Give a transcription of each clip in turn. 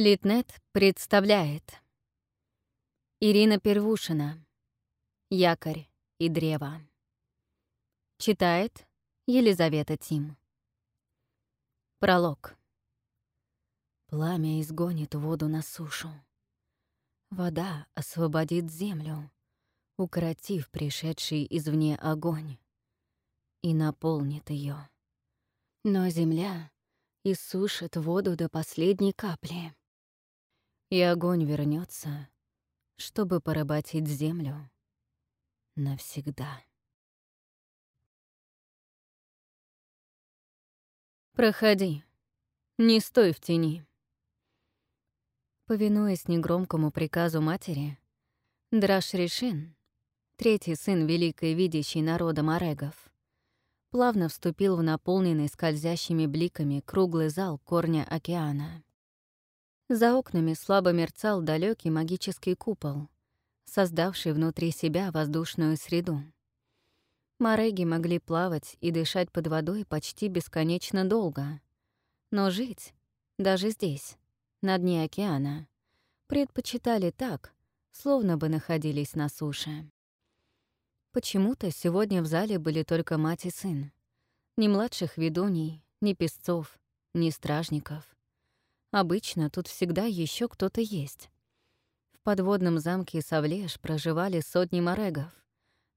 Литнет представляет. Ирина Первушина. «Якорь и древо» Читает Елизавета Тим. Пролог. Пламя изгонит воду на сушу. Вода освободит землю, укоротив пришедший извне огонь, и наполнит ее. Но земля иссушит воду до последней капли и огонь вернется, чтобы поработить землю навсегда. «Проходи, не стой в тени». Повинуясь негромкому приказу матери, Драш Решин, третий сын великой видящей народа Морегов, плавно вступил в наполненный скользящими бликами круглый зал корня океана. За окнами слабо мерцал далекий магический купол, создавший внутри себя воздушную среду. Мореги могли плавать и дышать под водой почти бесконечно долго. Но жить, даже здесь, на дне океана, предпочитали так, словно бы находились на суше. Почему-то сегодня в зале были только мать и сын. Ни младших ведуней, ни песцов, ни стражников — Обычно тут всегда еще кто-то есть. В подводном замке Савлеш проживали сотни морегов,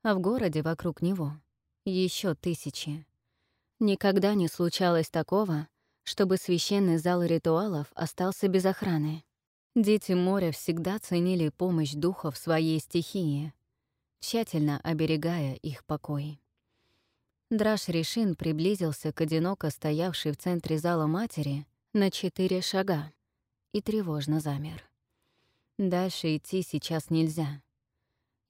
а в городе вокруг него — еще тысячи. Никогда не случалось такого, чтобы священный зал ритуалов остался без охраны. Дети моря всегда ценили помощь духов своей стихии, тщательно оберегая их покой. Драш Решин приблизился к одиноко стоявшей в центре зала матери на четыре шага и тревожно замер. Дальше идти сейчас нельзя.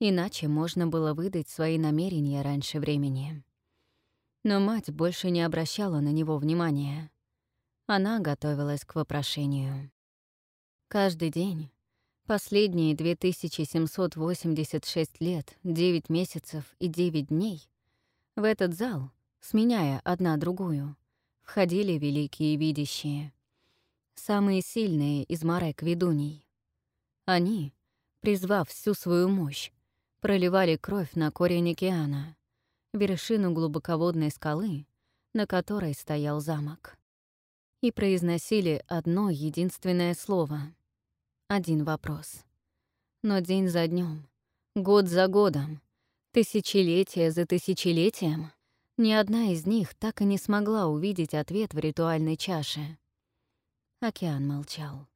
Иначе можно было выдать свои намерения раньше времени. Но мать больше не обращала на него внимания. Она готовилась к вопрошению. Каждый день, последние 2786 лет, 9 месяцев и 9 дней, в этот зал, сменяя одна другую, входили великие видящие. Самые сильные из Марек-ведуней. Они, призвав всю свою мощь, проливали кровь на корень океана, вершину глубоководной скалы, на которой стоял замок. И произносили одно единственное слово. Один вопрос. Но день за днем, год за годом, тысячелетие за тысячелетием — ни одна из них так и не смогла увидеть ответ в ритуальной чаше. Океан молчал.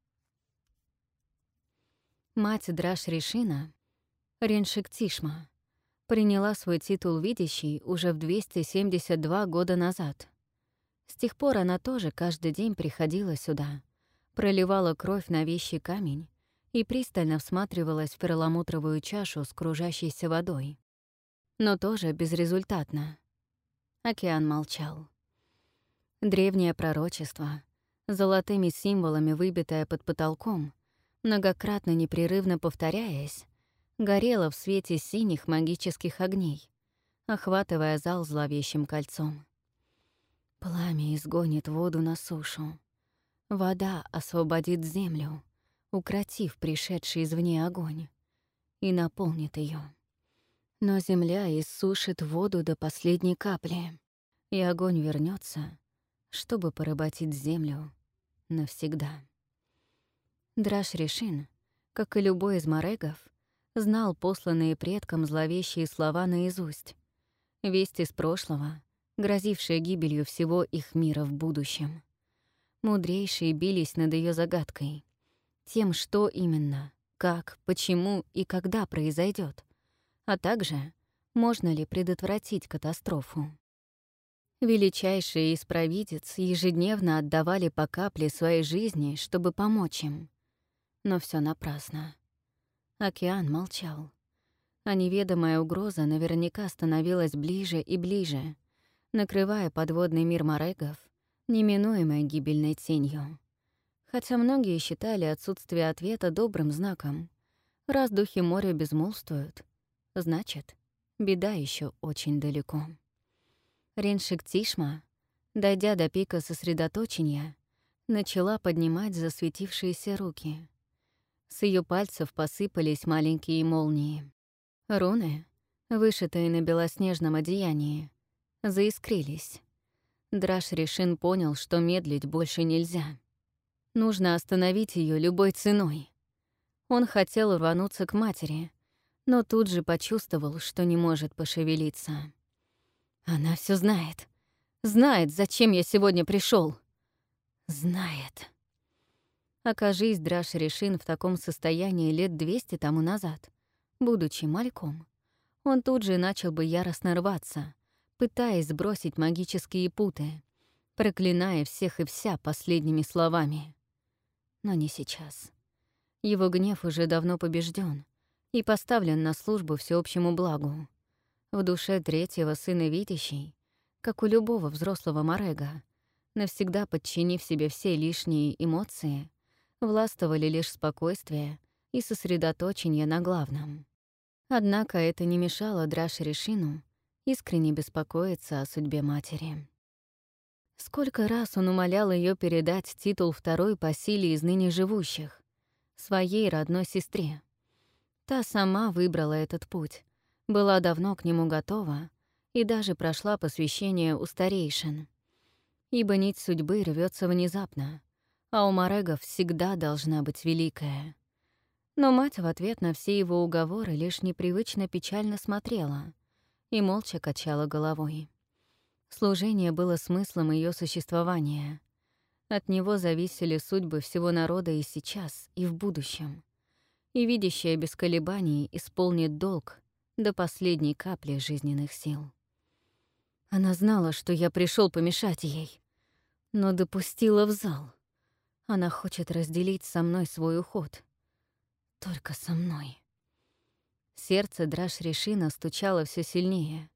Мать Драш Решина, Реншик Тишма, приняла свой титул видящий уже в 272 года назад. С тех пор она тоже каждый день приходила сюда, проливала кровь на вещий камень и пристально всматривалась в перламутровую чашу с кружащейся водой. Но тоже безрезультатно. Океан молчал. Древнее пророчество, золотыми символами выбитое под потолком, многократно непрерывно повторяясь, горело в свете синих магических огней, охватывая зал зловещим кольцом. Пламя изгонит воду на сушу. Вода освободит землю, укротив пришедший извне огонь, и наполнит ее. Но земля иссушит воду до последней капли, и огонь вернется, чтобы поработить землю навсегда. Драш Решин, как и любой из морегов, знал посланные предкам зловещие слова наизусть. Весть из прошлого, грозившая гибелью всего их мира в будущем. Мудрейшие бились над ее загадкой. Тем, что именно, как, почему и когда произойдет а также можно ли предотвратить катастрофу. Величайшие из провидец ежедневно отдавали по капле своей жизни, чтобы помочь им. Но все напрасно. Океан молчал. А неведомая угроза наверняка становилась ближе и ближе, накрывая подводный мир морегов неминуемой гибельной тенью. Хотя многие считали отсутствие ответа добрым знаком. Раз духи моря безмолвствуют, Значит, беда еще очень далеко. Реншик Тишма, дойдя до пика сосредоточения, начала поднимать засветившиеся руки. С ее пальцев посыпались маленькие молнии. Руны, вышитые на белоснежном одеянии, заискрились. Драш Решин понял, что медлить больше нельзя. Нужно остановить ее любой ценой. Он хотел рвануться к матери, но тут же почувствовал, что не может пошевелиться. Она все знает. Знает, зачем я сегодня пришел. Знает. Окажись Драш Решин в таком состоянии лет двести тому назад, будучи мальком, он тут же начал бы яростно рваться, пытаясь сбросить магические путы, проклиная всех и вся последними словами. Но не сейчас. Его гнев уже давно побежден и поставлен на службу всеобщему благу. В душе третьего сына видящий, как у любого взрослого Морега, навсегда подчинив себе все лишние эмоции, властвовали лишь спокойствие и сосредоточение на главном. Однако это не мешало Драше Решину искренне беспокоиться о судьбе матери. Сколько раз он умолял ее передать титул второй по силе из ныне живущих, своей родной сестре. Та сама выбрала этот путь, была давно к нему готова и даже прошла посвящение у старейшин. Ибо нить судьбы рвется внезапно, а у Марегов всегда должна быть великая. Но мать в ответ на все его уговоры лишь непривычно печально смотрела — и молча качала головой. Служение было смыслом ее существования. От него зависели судьбы всего народа и сейчас, и в будущем. И видящая без колебаний исполнит долг до последней капли жизненных сил. Она знала, что я пришел помешать ей, но допустила в зал. Она хочет разделить со мной свой уход. Только со мной. Сердце драж решина стучало все сильнее.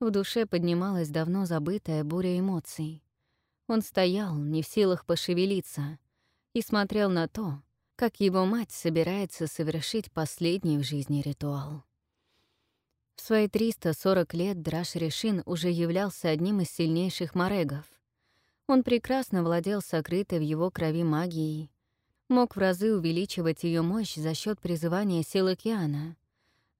В душе поднималась давно забытая буря эмоций. Он стоял, не в силах пошевелиться, и смотрел на то, как его мать собирается совершить последний в жизни ритуал. В свои 340 лет Драш Решин уже являлся одним из сильнейших морегов. Он прекрасно владел сокрытой в его крови магией, мог в разы увеличивать ее мощь за счет призывания сил океана,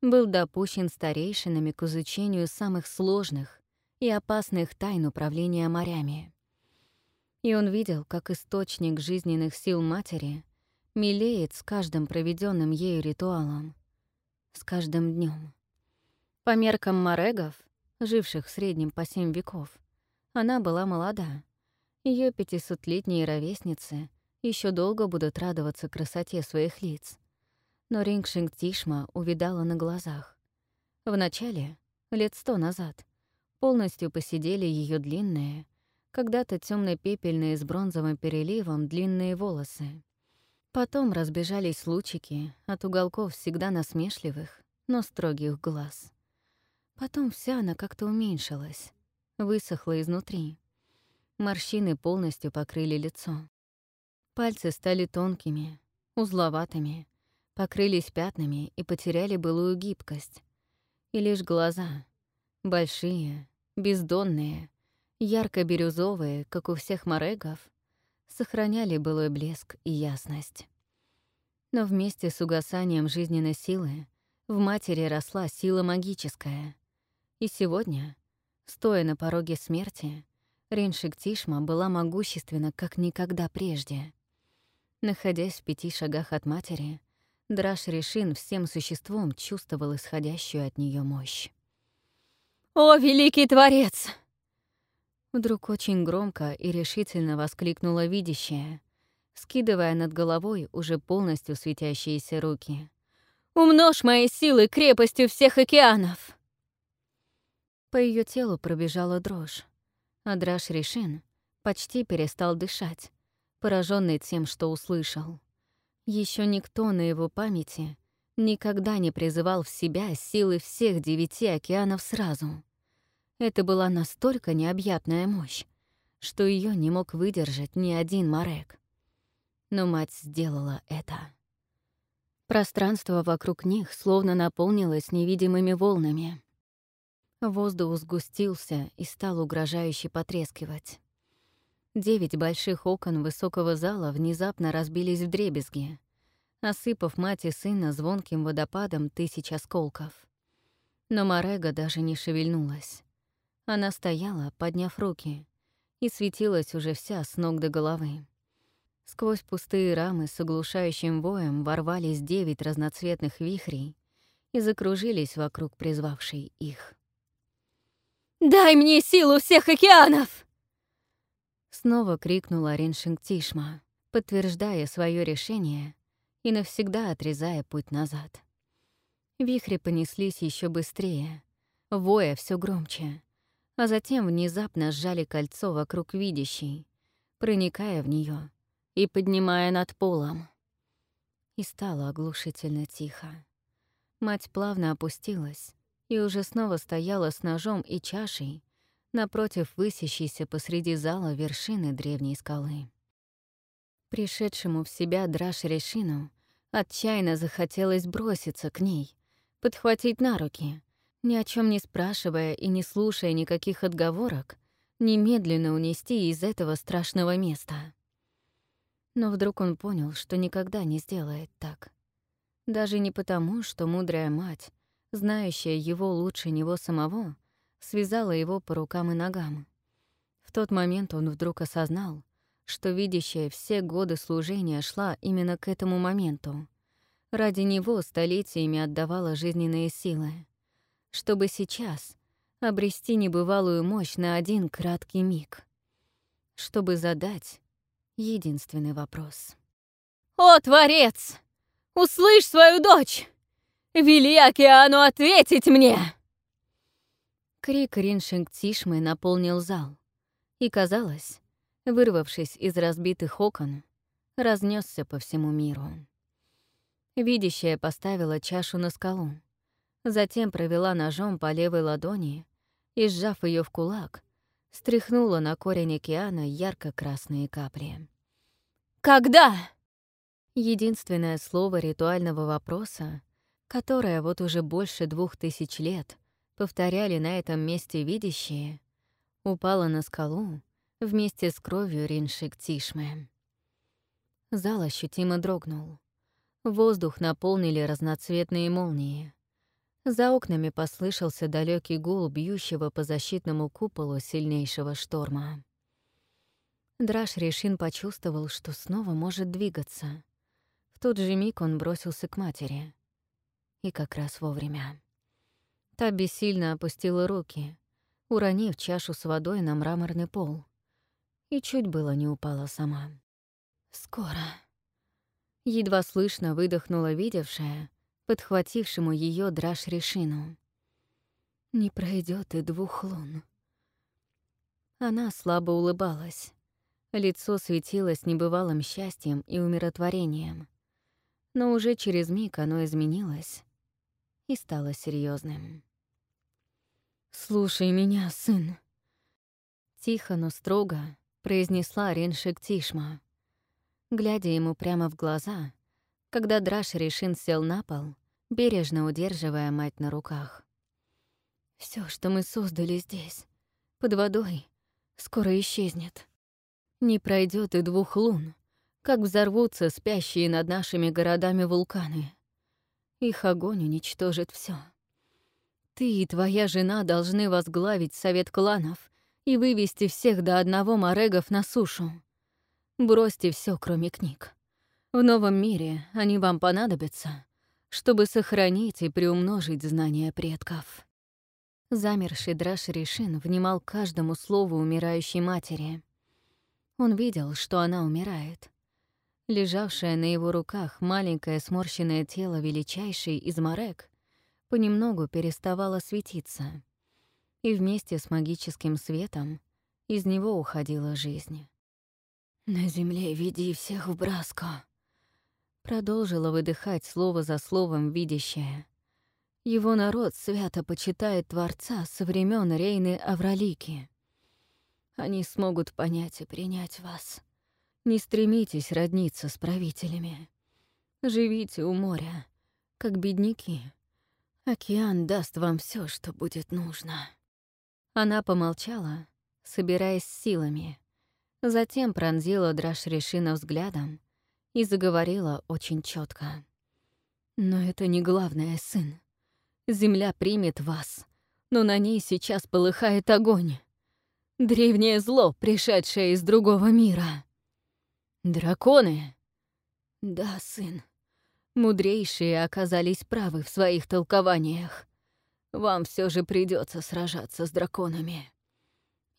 был допущен старейшинами к изучению самых сложных и опасных тайн управления морями. И он видел, как источник жизненных сил матери милеет с каждым проведенным ею ритуалом, с каждым днем. По меркам морегов, живших в среднем по семь веков, она была молода. Ее пятисотлетние ровесницы еще долго будут радоваться красоте своих лиц — но Рингшинг Тишма увидала на глазах. Вначале, лет сто назад, полностью посидели ее длинные, когда-то темно пепельные с бронзовым переливом длинные волосы. Потом разбежались лучики от уголков всегда насмешливых, но строгих глаз. Потом вся она как-то уменьшилась, высохла изнутри. Морщины полностью покрыли лицо. Пальцы стали тонкими, узловатыми, покрылись пятнами и потеряли былую гибкость. И лишь глаза, большие, бездонные, ярко-бирюзовые, как у всех морегов, сохраняли былой блеск и ясность. Но вместе с угасанием жизненной силы в матери росла сила магическая. И сегодня, стоя на пороге смерти, Риншик Тишма была могущественна, как никогда прежде. Находясь в пяти шагах от матери, Драш Решин всем существом чувствовал исходящую от нее мощь. «О, великий творец!» Вдруг очень громко и решительно воскликнула видящая, скидывая над головой уже полностью светящиеся руки. «Умножь мои силы крепостью всех океанов!» По ее телу пробежала дрожь, а Драш Решин почти перестал дышать, пораженный тем, что услышал. Еще никто на его памяти никогда не призывал в себя силы всех девяти океанов сразу. Это была настолько необъятная мощь, что ее не мог выдержать ни один Марек. Но мать сделала это. Пространство вокруг них словно наполнилось невидимыми волнами. Воздух сгустился и стал угрожающе потрескивать. Девять больших окон высокого зала внезапно разбились в дребезги, осыпав мать и сына звонким водопадом тысяч осколков. Но Морега даже не шевельнулась. Она стояла, подняв руки, и светилась уже вся с ног до головы. Сквозь пустые рамы с оглушающим воем ворвались девять разноцветных вихрей и закружились вокруг призвавшей их. «Дай мне силу всех океанов!» Снова крикнула Риншинг Тишма, подтверждая свое решение и навсегда отрезая путь назад. Вихри понеслись еще быстрее, воя все громче, а затем внезапно сжали кольцо вокруг видящей, проникая в нее и поднимая над полом. И стало оглушительно тихо. Мать плавно опустилась и уже снова стояла с ножом и чашей напротив высящейся посреди зала вершины древней скалы. Пришедшему в себя Драш Решину отчаянно захотелось броситься к ней, подхватить на руки, ни о чем не спрашивая и не слушая никаких отговорок, немедленно унести из этого страшного места. Но вдруг он понял, что никогда не сделает так. Даже не потому, что мудрая мать, знающая его лучше него самого, связала его по рукам и ногам. В тот момент он вдруг осознал, что видящая все годы служения шла именно к этому моменту. Ради него столетиями отдавала жизненные силы. Чтобы сейчас обрести небывалую мощь на один краткий миг. Чтобы задать единственный вопрос. «О, Творец! Услышь свою дочь! Вели океану ответить мне!» Крик Риншинг Тишмы наполнил зал. И, казалось, вырвавшись из разбитых окон, разнесся по всему миру. Видящая поставила чашу на скалу, затем провела ножом по левой ладони и, сжав ее в кулак, стряхнула на корень океана ярко-красные капли. «Когда?» Единственное слово ритуального вопроса, которое вот уже больше двух тысяч лет повторяли на этом месте видящие, упало на скалу вместе с кровью Риншик Тишме. Зал ощутимо дрогнул. Воздух наполнили разноцветные молнии. За окнами послышался далекий гул бьющего по защитному куполу сильнейшего шторма. Драш Решин почувствовал, что снова может двигаться. В тот же миг он бросился к матери. И как раз вовремя. Та бессильно опустила руки, уронив чашу с водой на мраморный пол. И чуть было не упала сама. «Скоро». Едва слышно выдохнула видевшая, подхватившему ее драж решину. Не пройдет и двух лун. Она слабо улыбалась. Лицо светилось небывалым счастьем и умиротворением. Но уже через миг оно изменилось и стало серьезным. «Слушай меня, сын!» Тихо, но строго произнесла Реншик Тишма. Глядя ему прямо в глаза, когда Драш Решин сел на пол, бережно удерживая мать на руках. Все, что мы создали здесь, под водой, скоро исчезнет. Не пройдет и двух лун, как взорвутся спящие над нашими городами вулканы. Их огонь уничтожит все. Ты и твоя жена должны возглавить совет кланов и вывести всех до одного морегов на сушу. Бросьте все, кроме книг. В новом мире они вам понадобятся, чтобы сохранить и приумножить знания предков. Замерший Драш Решин внимал каждому слову умирающей матери. Он видел, что она умирает. Лежавшее на его руках маленькое сморщенное тело величайшей из морек понемногу переставало светиться, и вместе с магическим светом из него уходила жизнь. «На земле веди всех в Браско», Продолжила выдыхать слово за словом видящая. Его народ свято почитает Творца со времен Рейны Авралики. Они смогут понять и принять вас. Не стремитесь родниться с правителями. Живите у моря, как бедняки. Океан даст вам все, что будет нужно. Она помолчала, собираясь силами. Затем пронзила Драшрешина взглядом и заговорила очень четко. «Но это не главное, сын. Земля примет вас, но на ней сейчас полыхает огонь. Древнее зло, пришедшее из другого мира. Драконы? Да, сын. Мудрейшие оказались правы в своих толкованиях. Вам все же придется сражаться с драконами.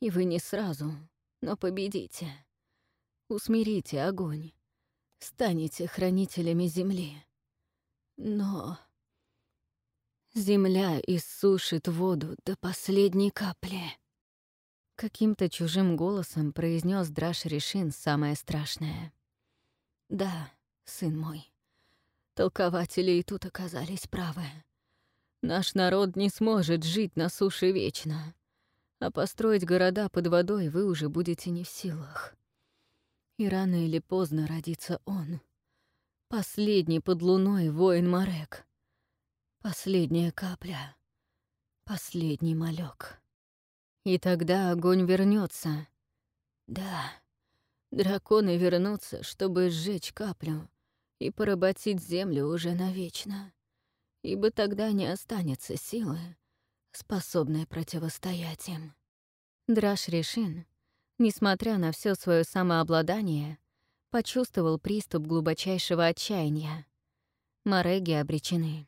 И вы не сразу, но победите. Усмирите огонь. Станете хранителями земли. Но... Земля иссушит воду до последней капли. Каким-то чужим голосом произнес Драш Решин самое страшное. «Да, сын мой, толкователи и тут оказались правы. Наш народ не сможет жить на суше вечно а построить города под водой вы уже будете не в силах. И рано или поздно родится он. Последний под луной воин Марек. Последняя капля. Последний малек. И тогда огонь вернется. Да, драконы вернутся, чтобы сжечь каплю и поработить землю уже навечно. Ибо тогда не останется силы, способная противостоять им. Драш Решин, несмотря на все свое самообладание, почувствовал приступ глубочайшего отчаяния. Мореги обречены.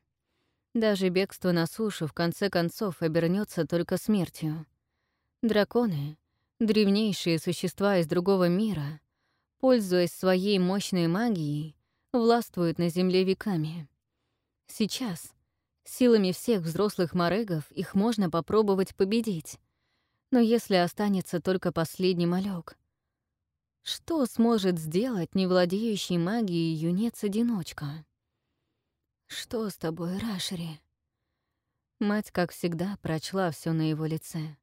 Даже бегство на сушу в конце концов обернется только смертью. Драконы, древнейшие существа из другого мира, пользуясь своей мощной магией, властвуют на Земле веками. Сейчас, Силами всех взрослых морегов их можно попробовать победить. Но если останется только последний малек, что сможет сделать невладеющий магией юнец-одиночка? «Что с тобой, Рашери?» Мать, как всегда, прочла все на его лице.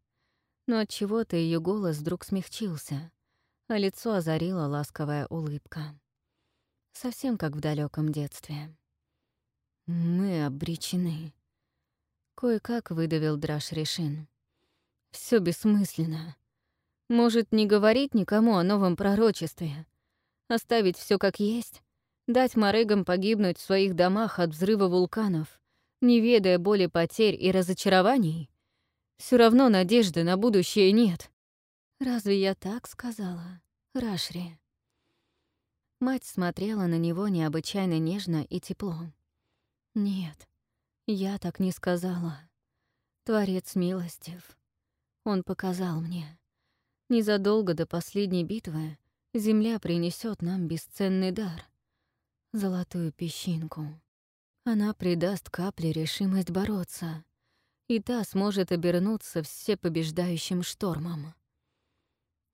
Но от чего то ее голос вдруг смягчился, а лицо озарила ласковая улыбка. Совсем как в далеком детстве. Мы обречены. Кое-как выдавил Драш Решин. Все бессмысленно. Может, не говорить никому о новом пророчестве? Оставить все как есть? Дать морегам погибнуть в своих домах от взрыва вулканов, не ведая боли потерь и разочарований? Все равно надежды на будущее нет. Разве я так сказала, Рашри? Мать смотрела на него необычайно нежно и тепло. Нет, я так не сказала. Творец милостив. Он показал мне. Незадолго до последней битвы Земля принесет нам бесценный дар — золотую песчинку. Она придаст капле решимость бороться, и та сможет обернуться всепобеждающим штормом.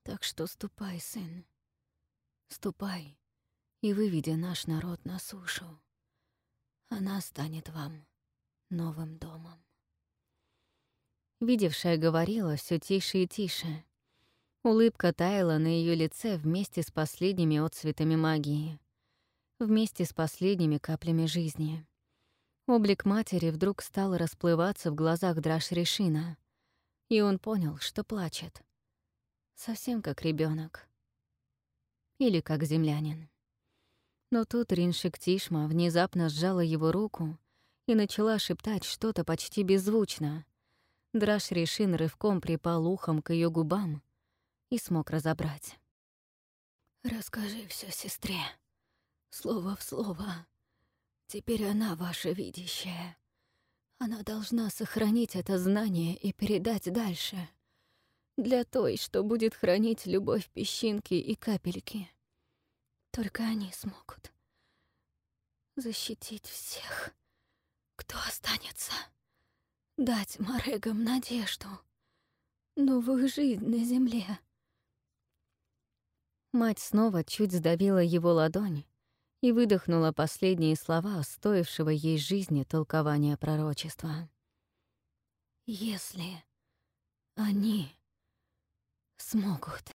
Так что ступай, сын, ступай и выведи наш народ на сушу. Она станет вам новым домом. Видевшая говорила все тише и тише. Улыбка таяла на ее лице вместе с последними отцветами магии, вместе с последними каплями жизни. Облик матери вдруг стал расплываться в глазах Драш Решина, и он понял, что плачет. Совсем как ребенок Или как землянин. Но тут Риншик Тишма внезапно сжала его руку и начала шептать что-то почти беззвучно. Драш Решин рывком припал ухом к ее губам и смог разобрать. «Расскажи все сестре, слово в слово. Теперь она ваша видящая. Она должна сохранить это знание и передать дальше. Для той, что будет хранить любовь песчинки и капельки. Только они смогут защитить всех, кто останется. Дать Морегам надежду, новую жизнь на земле. Мать снова чуть сдавила его ладонь и выдохнула последние слова, стоившего ей жизни толкования пророчества. «Если они смогут...»